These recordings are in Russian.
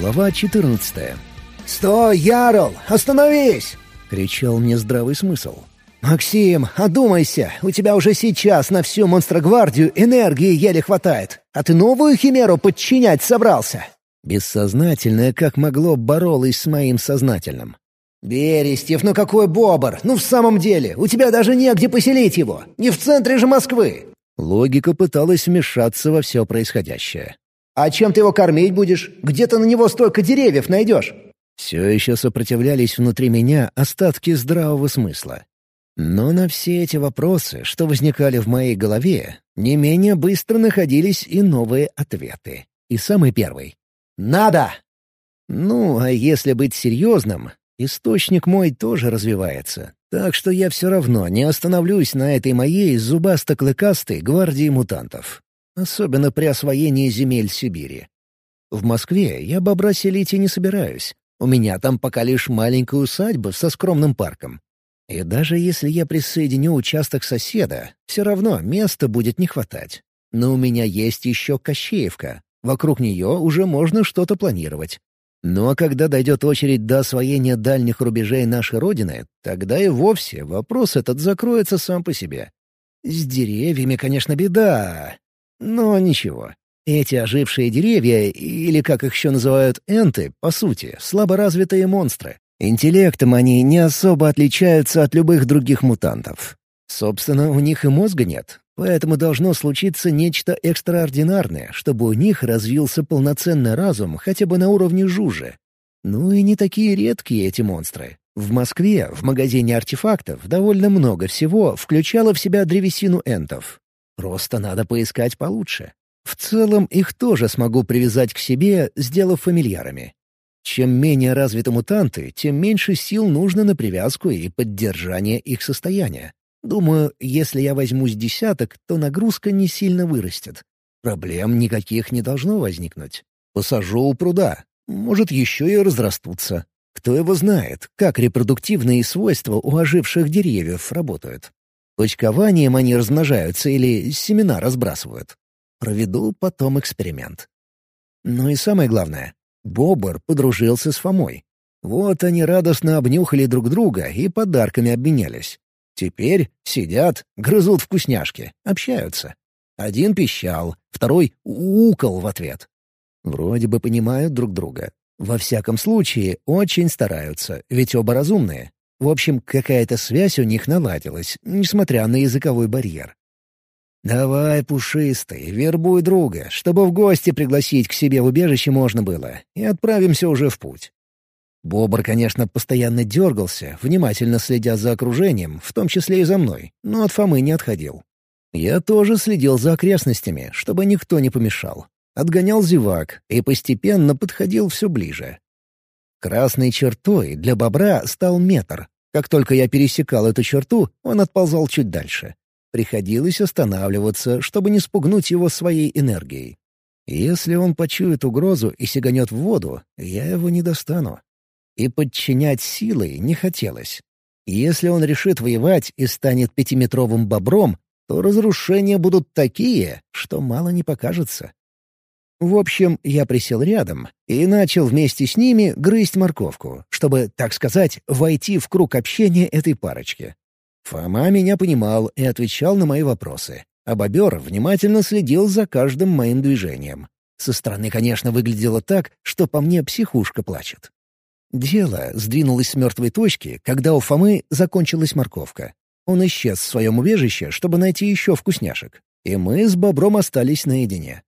Глава 14. «Стой, Ярл! Остановись!» — кричал мне здравый смысл. «Максим, одумайся! У тебя уже сейчас на всю монстрогвардию энергии еле хватает, а ты новую химеру подчинять собрался!» Бессознательное, как могло, боролось с моим сознательным. «Берестев, ну какой бобр! Ну в самом деле, у тебя даже негде поселить его! Не в центре же Москвы!» Логика пыталась вмешаться во все происходящее. «А чем ты его кормить будешь? Где ты на него столько деревьев найдешь?» Все еще сопротивлялись внутри меня остатки здравого смысла. Но на все эти вопросы, что возникали в моей голове, не менее быстро находились и новые ответы. И самый первый — «Надо!» Ну, а если быть серьезным, источник мой тоже развивается, так что я все равно не остановлюсь на этой моей зубасто-клыкастой гвардии мутантов. Особенно при освоении земель Сибири. В Москве я бобра селить и не собираюсь. У меня там пока лишь маленькая усадьба со скромным парком. И даже если я присоединю участок соседа, все равно места будет не хватать. Но у меня есть еще Кощеевка. Вокруг нее уже можно что-то планировать. Ну а когда дойдет очередь до освоения дальних рубежей нашей Родины, тогда и вовсе вопрос этот закроется сам по себе. С деревьями, конечно, беда. Но ничего. Эти ожившие деревья, или как их еще называют энты, по сути, слаборазвитые монстры. Интеллектом они не особо отличаются от любых других мутантов. Собственно, у них и мозга нет, поэтому должно случиться нечто экстраординарное, чтобы у них развился полноценный разум хотя бы на уровне жужи. Ну и не такие редкие эти монстры. В Москве в магазине артефактов довольно много всего включало в себя древесину энтов. Просто надо поискать получше. В целом их тоже смогу привязать к себе, сделав фамильярами. Чем менее развиты мутанты, тем меньше сил нужно на привязку и поддержание их состояния. Думаю, если я возьму с десяток, то нагрузка не сильно вырастет. Проблем никаких не должно возникнуть. Посажу у пруда. Может, еще и разрастутся. Кто его знает, как репродуктивные свойства у оживших деревьев работают. Почкованием они размножаются или семена разбрасывают. Проведу потом эксперимент. Ну и самое главное, Бобр подружился с Фомой. Вот они радостно обнюхали друг друга и подарками обменялись. Теперь сидят, грызут вкусняшки, общаются. Один пищал, второй укал в ответ. Вроде бы понимают друг друга. Во всяком случае, очень стараются, ведь оба разумные. В общем, какая-то связь у них наладилась, несмотря на языковой барьер. «Давай, пушистый, вербуй друга, чтобы в гости пригласить к себе в убежище можно было, и отправимся уже в путь». Бобр, конечно, постоянно дергался, внимательно следя за окружением, в том числе и за мной, но от Фомы не отходил. Я тоже следил за окрестностями, чтобы никто не помешал. Отгонял зевак и постепенно подходил все ближе. Красной чертой для бобра стал метр. Как только я пересекал эту черту, он отползал чуть дальше. Приходилось останавливаться, чтобы не спугнуть его своей энергией. Если он почует угрозу и сиганет в воду, я его не достану. И подчинять силой не хотелось. Если он решит воевать и станет пятиметровым бобром, то разрушения будут такие, что мало не покажется. В общем, я присел рядом и начал вместе с ними грызть морковку, чтобы, так сказать, войти в круг общения этой парочки. Фома меня понимал и отвечал на мои вопросы, а бобер внимательно следил за каждым моим движением. Со стороны, конечно, выглядело так, что по мне психушка плачет. Дело сдвинулось с мертвой точки, когда у Фомы закончилась морковка. Он исчез в своем убежище, чтобы найти еще вкусняшек. И мы с бобром остались наедине.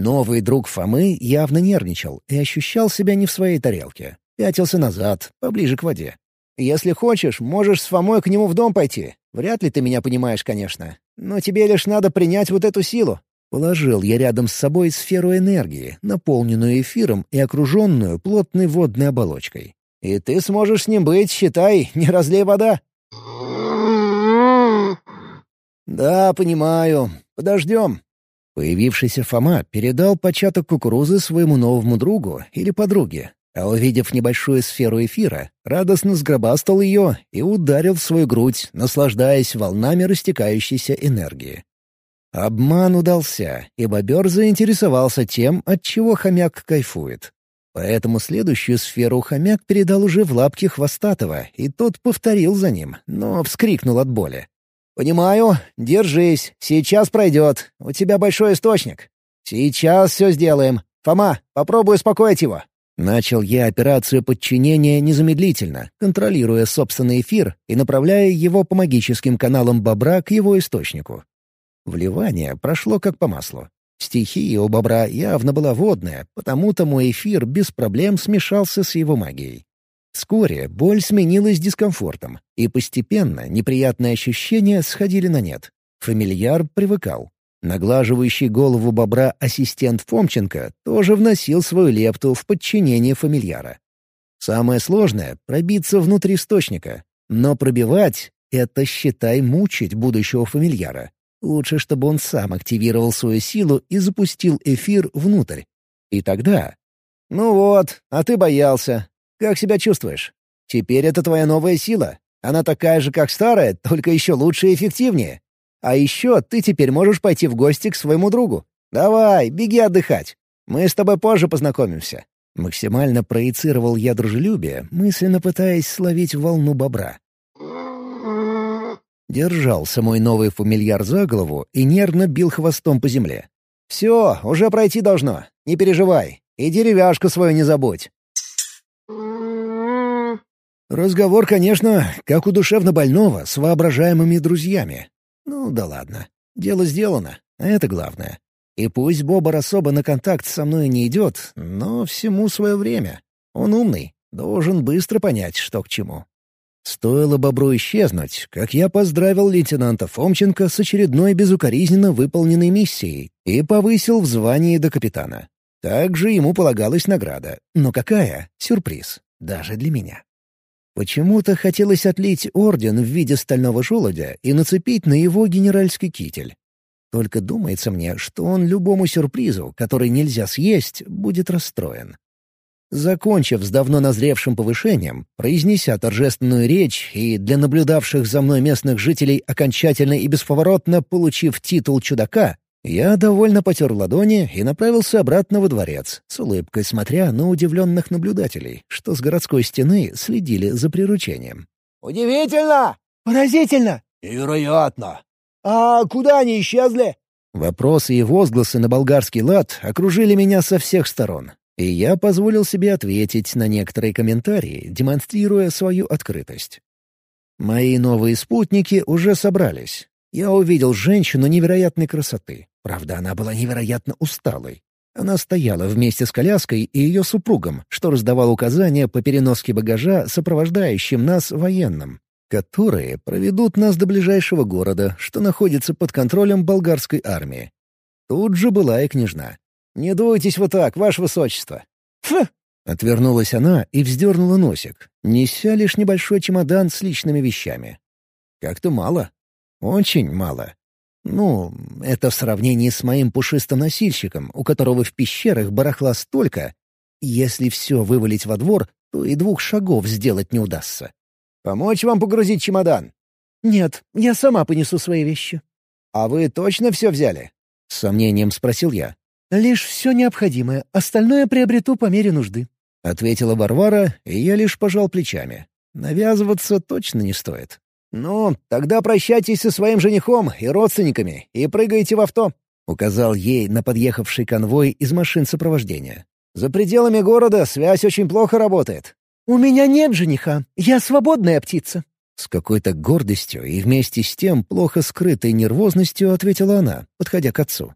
Новый друг Фомы явно нервничал и ощущал себя не в своей тарелке. Пятился назад, поближе к воде. Если хочешь, можешь с Фомой к нему в дом пойти. Вряд ли ты меня понимаешь, конечно. Но тебе лишь надо принять вот эту силу». Положил я рядом с собой сферу энергии, наполненную эфиром и окруженную плотной водной оболочкой. «И ты сможешь с ним быть, считай, не разлей вода». «Да, понимаю. Подождем». Появившийся Фома передал початок кукурузы своему новому другу или подруге, а увидев небольшую сферу эфира, радостно сгробастал ее и ударил в свою грудь, наслаждаясь волнами растекающейся энергии. Обман удался, и бобер заинтересовался тем, от чего хомяк кайфует. Поэтому следующую сферу хомяк передал уже в лапки хвостатого, и тот повторил за ним, но вскрикнул от боли. «Понимаю. Держись. Сейчас пройдет. У тебя большой источник. Сейчас все сделаем. Фома, попробуй успокоить его». Начал я операцию подчинения незамедлительно, контролируя собственный эфир и направляя его по магическим каналам бобра к его источнику. Вливание прошло как по маслу. Стихия у бобра явно была водная, потому-то мой эфир без проблем смешался с его магией. Вскоре боль сменилась дискомфортом, и постепенно неприятные ощущения сходили на нет. Фамильяр привыкал. Наглаживающий голову бобра ассистент Фомченко тоже вносил свою лепту в подчинение фамильяра. Самое сложное — пробиться внутрь источника. Но пробивать — это, считай, мучить будущего фамильяра. Лучше, чтобы он сам активировал свою силу и запустил эфир внутрь. И тогда... «Ну вот, а ты боялся. Как себя чувствуешь? Теперь это твоя новая сила. Она такая же, как старая, только еще лучше и эффективнее. А еще ты теперь можешь пойти в гости к своему другу. Давай, беги отдыхать. Мы с тобой позже познакомимся». Максимально проецировал я дружелюбие, мысленно пытаясь словить волну бобра. Держался мой новый фамильяр за голову и нервно бил хвостом по земле. «Все, уже пройти должно. Не переживай. И деревяшку свою не забудь». Разговор, конечно, как у душевно больного с воображаемыми друзьями. Ну да ладно. Дело сделано, а это главное. И пусть Бобар особо на контакт со мной не идет, но всему свое время. Он умный, должен быстро понять, что к чему. Стоило бобру исчезнуть, как я поздравил лейтенанта Фомченко с очередной безукоризненно выполненной миссией и повысил в звании до капитана. Также ему полагалась награда. Но какая? Сюрприз. Даже для меня. Почему-то хотелось отлить орден в виде стального желудя и нацепить на его генеральский китель. Только думается мне, что он любому сюрпризу, который нельзя съесть, будет расстроен. Закончив с давно назревшим повышением, произнеся торжественную речь и для наблюдавших за мной местных жителей окончательно и бесповоротно получив титул чудака, я довольно потер ладони и направился обратно во дворец, с улыбкой смотря на удивленных наблюдателей, что с городской стены следили за приручением. «Удивительно! Поразительно! Невероятно! А куда они исчезли?» Вопросы и возгласы на болгарский лад окружили меня со всех сторон, и я позволил себе ответить на некоторые комментарии, демонстрируя свою открытость. Мои новые спутники уже собрались. Я увидел женщину невероятной красоты. Правда, она была невероятно усталой. Она стояла вместе с коляской и ее супругом, что раздавал указания по переноске багажа сопровождающим нас военным, которые проведут нас до ближайшего города, что находится под контролем болгарской армии. Тут же была и княжна. «Не дуйтесь вот так, ваше высочество!» «Фу!» — отвернулась она и вздернула носик, неся лишь небольшой чемодан с личными вещами. «Как-то мало. Очень мало. Ну, это в сравнении с моим пушистым носильщиком, у которого в пещерах барахла столько. Если все вывалить во двор, то и двух шагов сделать не удастся. Помочь вам погрузить чемодан?» «Нет, я сама понесу свои вещи». «А вы точно все взяли?» — с сомнением спросил я. «Лишь все необходимое, остальное приобрету по мере нужды», — ответила Варвара, и я лишь пожал плечами. «Навязываться точно не стоит». «Ну, тогда прощайтесь со своим женихом и родственниками и прыгайте в авто», — указал ей на подъехавший конвой из машин сопровождения. «За пределами города связь очень плохо работает». «У меня нет жениха. Я свободная птица». С какой-то гордостью и вместе с тем плохо скрытой нервозностью ответила она, подходя к отцу.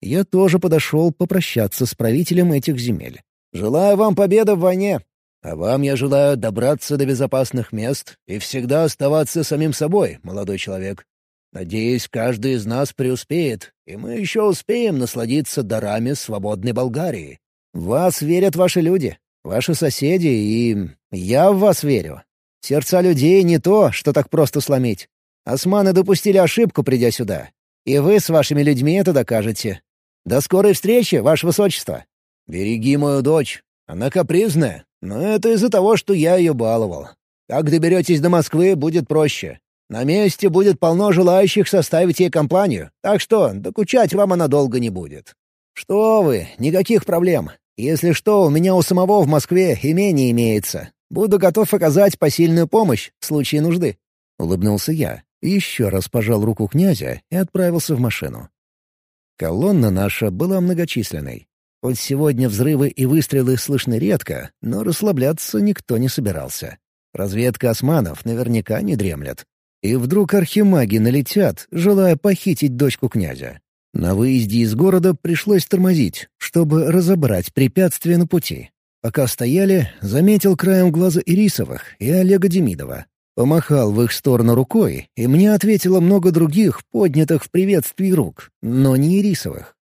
Я тоже подошел попрощаться с правителем этих земель. «Желаю вам победы в войне, а вам я желаю добраться до безопасных мест и всегда оставаться самим собой, молодой человек. Надеюсь, каждый из нас преуспеет, и мы еще успеем насладиться дарами свободной Болгарии. Вас верят ваши люди, ваши соседи, и я в вас верю. Сердца людей не то, что так просто сломить. Османы допустили ошибку, придя сюда. И вы с вашими людьми это докажете. До скорой встречи, ваше высочество. Береги мою дочь. Она капризная, но это из-за того, что я ее баловал. Как доберетесь до Москвы, будет проще. На месте будет полно желающих составить ей компанию, так что докучать вам она долго не будет. Что вы, никаких проблем. Если что, у меня у самого в Москве имение имеется. Буду готов оказать посильную помощь в случае нужды». Улыбнулся я, еще раз пожал руку князя и отправился в машину. Колонна наша была многочисленной. Хоть сегодня взрывы и выстрелы слышны редко, но расслабляться никто не собирался. Разведка османов наверняка не дремлет. И вдруг архимаги налетят, желая похитить дочку князя. На выезде из города пришлось тормозить, чтобы разобрать препятствия на пути. Пока стояли, заметил краем глаза Ирисовых и Олега Демидова. Помахал в их сторону рукой, и мне ответило много других, поднятых в приветствии рук, но не Ирисовых.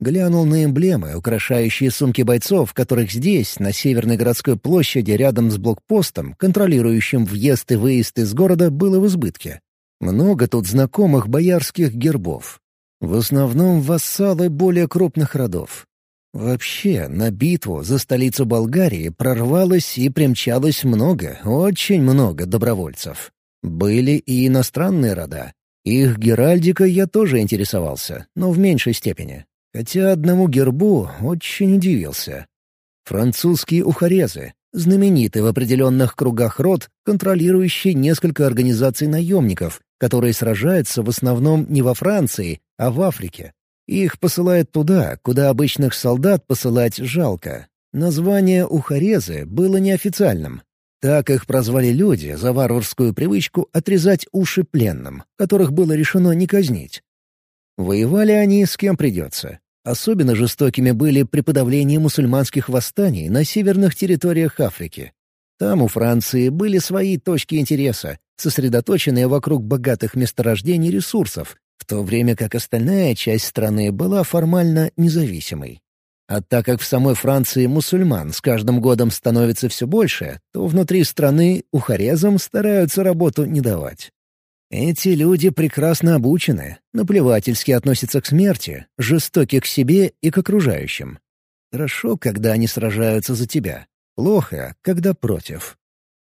Глянул на эмблемы, украшающие сумки бойцов, которых здесь, на Северной городской площади, рядом с блокпостом, контролирующим въезд и выезд из города, было в избытке. Много тут знакомых боярских гербов. В основном вассалы более крупных родов. Вообще, на битву за столицу Болгарии прорвалось и примчалось много, очень много добровольцев. Были и иностранные рода. Их геральдикой я тоже интересовался, но в меньшей степени. Хотя одному гербу очень удивился. Французские ухарезы, знаменитый в определенных кругах род, контролирующий несколько организаций наемников, которые сражаются в основном не во Франции, а в Африке. Их посылают туда, куда обычных солдат посылать жалко. Название «ухарезы» было неофициальным. Так их прозвали люди за варварскую привычку отрезать уши пленным, которых было решено не казнить. Воевали они с кем придется. Особенно жестокими были при подавлении мусульманских восстаний на северных территориях Африки. Там у Франции были свои точки интереса, сосредоточенные вокруг богатых месторождений ресурсов, в то время как остальная часть страны была формально независимой. А так как в самой Франции мусульман с каждым годом становится все больше, то внутри страны ухарезам стараются работу не давать. Эти люди прекрасно обучены, наплевательски относятся к смерти, жестоки к себе и к окружающим. Хорошо, когда они сражаются за тебя. Плохо, когда против.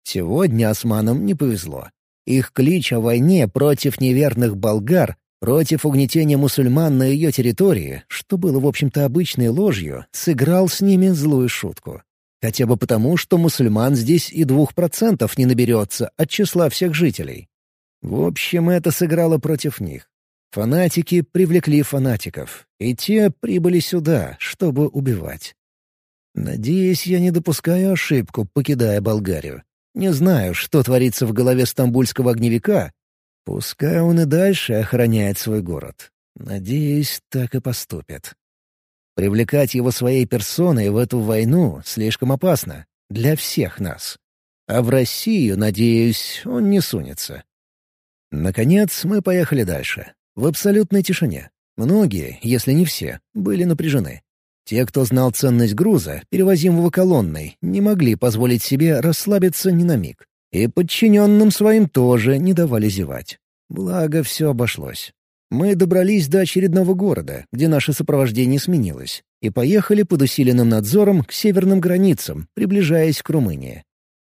Сегодня османам не повезло. Их клич о войне против неверных болгар Против угнетения мусульман на ее территории, что было, в общем-то, обычной ложью, сыграл с ними злую шутку. Хотя бы потому, что мусульман здесь и двух процентов не наберется от числа всех жителей. В общем, это сыграло против них. Фанатики привлекли фанатиков, и те прибыли сюда, чтобы убивать. Надеюсь, я не допускаю ошибку, покидая Болгарию. Не знаю, что творится в голове стамбульского огневика, Пускай он и дальше охраняет свой город. Надеюсь, так и поступит. Привлекать его своей персоной в эту войну слишком опасно. Для всех нас. А в Россию, надеюсь, он не сунется. Наконец, мы поехали дальше. В абсолютной тишине. Многие, если не все, были напряжены. Те, кто знал ценность груза, перевозимого колонной, не могли позволить себе расслабиться ни на миг. И подчиненным своим тоже не давали зевать. Благо, все обошлось. Мы добрались до очередного города, где наше сопровождение сменилось, и поехали под усиленным надзором к северным границам, приближаясь к Румынии.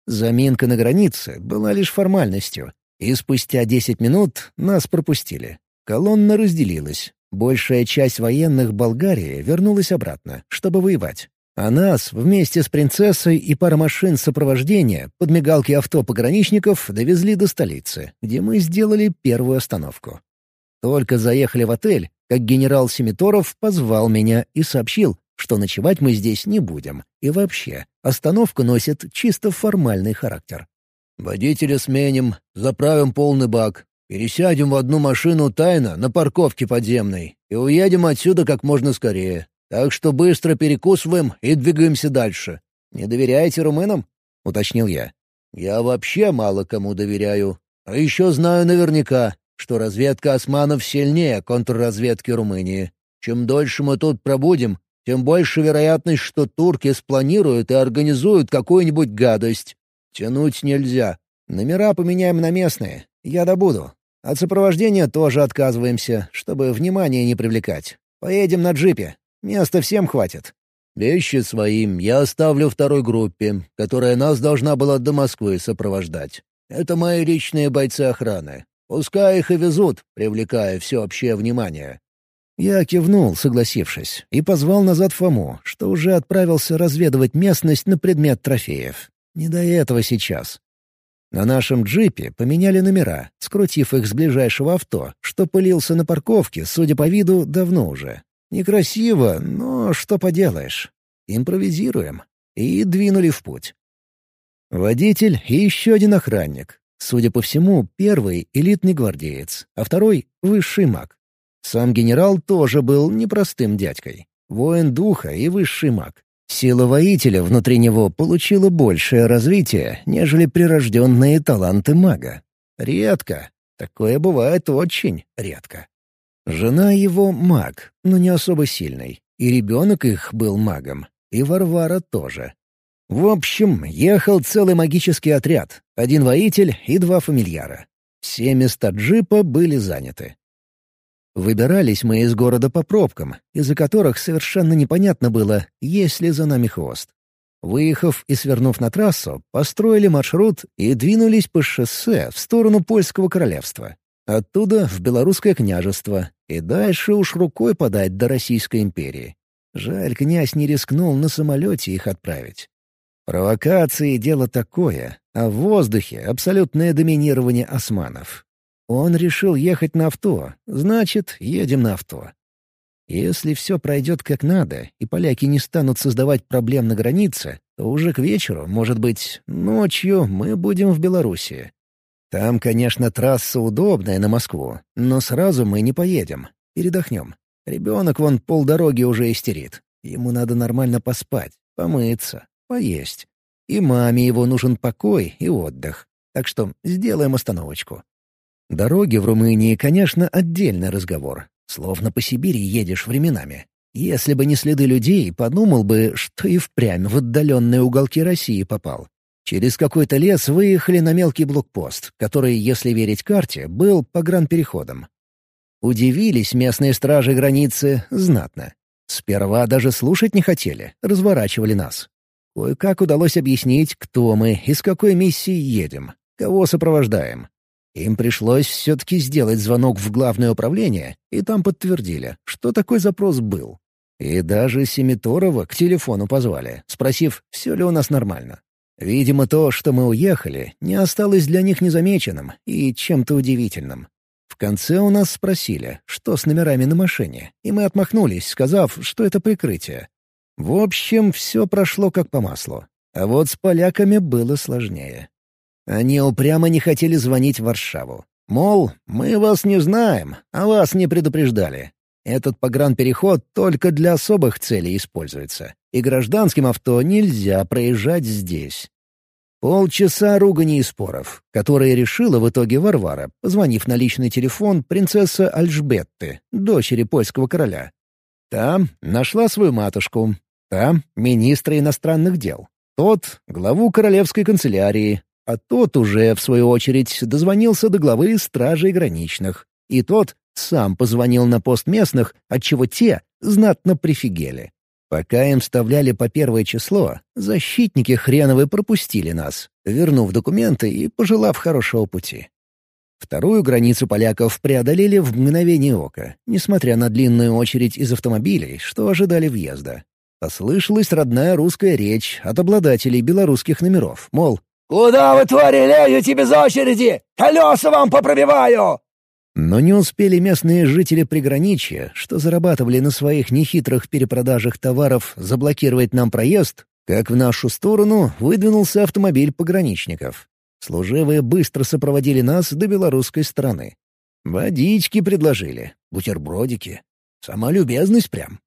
Заминка на границе была лишь формальностью, и спустя десять минут нас пропустили. Колонна разделилась. Большая часть военных Болгарии вернулась обратно, чтобы воевать. А нас вместе с принцессой и парой машин сопровождения под мигалки авто пограничников довезли до столицы, где мы сделали первую остановку. Только заехали в отель, как генерал Семиторов позвал меня и сообщил, что ночевать мы здесь не будем. И вообще, остановка носит чисто формальный характер. «Водителя сменим, заправим полный бак, пересядем в одну машину тайно на парковке подземной и уедем отсюда как можно скорее. Так что быстро перекусываем и двигаемся дальше. Не доверяете румынам?» — уточнил я. «Я вообще мало кому доверяю. А еще знаю наверняка, что разведка османов сильнее контрразведки Румынии. Чем дольше мы тут пробудем, тем больше вероятность, что турки спланируют и организуют какую-нибудь гадость. Тянуть нельзя. Номера поменяем на местные. Я добуду. От сопровождения тоже отказываемся, чтобы внимание не привлекать. Поедем на джипе. Места всем хватит. Вещи своим я оставлю второй группе, которая нас должна была до Москвы сопровождать. Это мои личные бойцы охраны. Пускай их и везут, привлекая всеобщее внимание. Я кивнул, согласившись, и позвал назад Фому, что уже отправился разведывать местность на предмет трофеев. Не до этого сейчас. На нашем джипе поменяли номера, скрутив их с ближайшего авто, что пылился на парковке, судя по виду, давно уже. Некрасиво, но что поделаешь. Импровизируем. И двинули в путь. Водитель и еще один охранник. Судя по всему, первый — элитный гвардеец, а второй — высший маг. Сам генерал тоже был непростым дядькой. Воин духа и высший маг. Сила воителя внутри него получила большее развитие, нежели прирожденные таланты мага. Редко. Такое бывает очень редко. Жена его — маг, но не особо сильный. И ребенок их был магом. И Варвара тоже. В общем, ехал целый магический отряд. Один воитель и два фамильяра. Все места джипа были заняты. Выбирались мы из города по пробкам, из-за которых совершенно непонятно было, есть ли за нами хвост. Выехав и свернув на трассу, построили маршрут и двинулись по шоссе в сторону Польского королевства. Оттуда в Белорусское княжество, и дальше уж рукой подать до Российской империи. Жаль, князь не рискнул на самолете их отправить. Провокации — дело такое, а в воздухе — абсолютное доминирование османов. Он решил ехать на авто, значит, едем на авто. Если все пройдет как надо, и поляки не станут создавать проблем на границе, то уже к вечеру, может быть, ночью мы будем в Белоруссии. Там, конечно, трасса удобная на Москву, но сразу мы не поедем. Передохнем. Ребенок вон полдороги уже истерит. Ему надо нормально поспать, помыться, поесть. И маме его нужен покой и отдых. Так что сделаем остановочку. Дороги в Румынии, конечно, отдельный разговор. Словно по Сибири едешь временами. Если бы не следы людей, подумал бы, что и впрямь в отдаленные уголки России попал. Через какой-то лес выехали на мелкий блокпост, который, если верить карте, был погранпереходом. Удивились местные стражи границы знатно. Сперва даже слушать не хотели, разворачивали нас. Кое-как удалось объяснить, кто мы и с какой миссией едем, кого сопровождаем. Им пришлось все-таки сделать звонок в главное управление, и там подтвердили, что такой запрос был. И даже Семиторова к телефону позвали, спросив, все ли у нас нормально. Видимо, то, что мы уехали, не осталось для них незамеченным и чем-то удивительным. В конце у нас спросили, что с номерами на машине, и мы отмахнулись, сказав, что это прикрытие. В общем, все прошло как по маслу. А вот с поляками было сложнее. Они упрямо не хотели звонить в Варшаву. Мол, мы вас не знаем, а вас не предупреждали. Этот погранпереход только для особых целей используется, и гражданским авто нельзя проезжать здесь. Полчаса руганий и споров, которые решила в итоге Варвара, позвонив на личный телефон принцессы Альжбетты, дочери польского короля. Там нашла свою матушку, там министра иностранных дел, тот — главу королевской канцелярии, а тот уже, в свою очередь, дозвонился до главы стражей граничных. И тот сам позвонил на пост местных, отчего те знатно прифигели. Пока им вставляли по первое число, защитники хреновы пропустили нас, вернув документы и пожелав хорошего пути. Вторую границу поляков преодолели в мгновение ока, несмотря на длинную очередь из автомобилей, что ожидали въезда. Послышалась родная русская речь от обладателей белорусских номеров, мол, «Куда вы, твари, лезете без очереди? Колеса вам попробиваю!» Но не успели местные жители приграничья, что зарабатывали на своих нехитрых перепродажах товаров, заблокировать нам проезд, как в нашу сторону выдвинулся автомобиль пограничников. Служивые быстро сопроводили нас до белорусской стороны. Водички предложили, бутербродики. Сама любезность прям.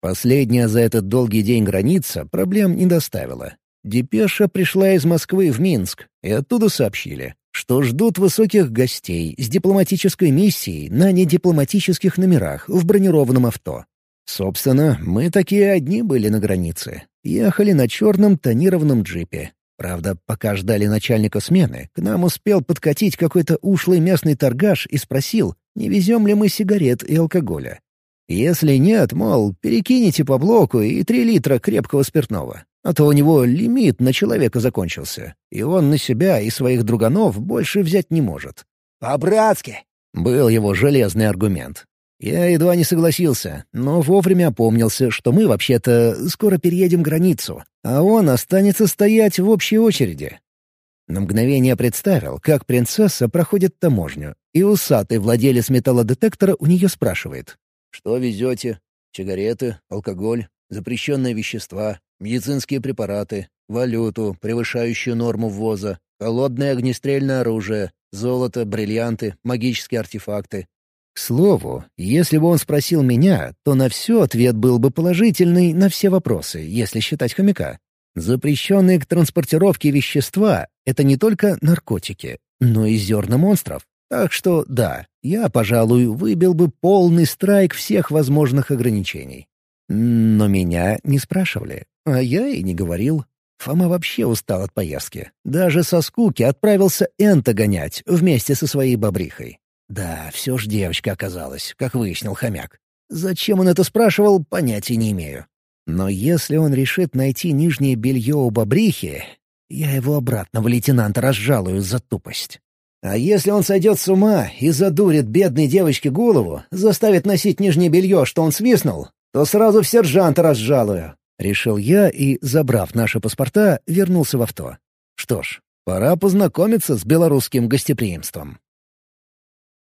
Последняя за этот долгий день граница проблем не доставила. Депеша пришла из Москвы в Минск, и оттуда сообщили, что ждут высоких гостей с дипломатической миссией на недипломатических номерах в бронированном авто. Собственно, мы такие одни были на границе. Ехали на черном тонированном джипе. Правда, пока ждали начальника смены, к нам успел подкатить какой-то ушлый местный торгаш и спросил, не везем ли мы сигарет и алкоголя. Если нет, мол, перекинете по блоку и три литра крепкого спиртного. А то у него лимит на человека закончился, и он на себя и своих друганов больше взять не может. «По-братски!» — был его железный аргумент. Я едва не согласился, но вовремя опомнился, что мы вообще-то скоро переедем границу, а он останется стоять в общей очереди. На мгновение представил, как принцесса проходит таможню, и усатый владелец металлодетектора у нее спрашивает. «Что везете? Сигареты, алкоголь, запрещенные вещества, медицинские препараты, валюту, превышающую норму ввоза, холодное огнестрельное оружие, золото, бриллианты, магические артефакты. К слову, если бы он спросил меня, то на все ответ был бы положительный на все вопросы, если считать хомяка. Запрещенные к транспортировке вещества — это не только наркотики, но и зерна монстров. Так что да, я, пожалуй, выбил бы полный страйк всех возможных ограничений. Но меня не спрашивали, а я и не говорил. Фома вообще устал от поездки. Даже со скуки отправился Энта гонять вместе со своей бобрихой. Да, все ж девочка оказалась, как выяснил хомяк. Зачем он это спрашивал, понятия не имею. Но если он решит найти нижнее белье у бобрихи, я его обратно в лейтенанта разжалую за тупость. А если он сойдет с ума и задурит бедной девочке голову, заставит носить нижнее белье, что он свистнул, то сразу в сержанта разжалую. Решил я и, забрав наши паспорта, вернулся в авто. Что ж, пора познакомиться с белорусским гостеприимством.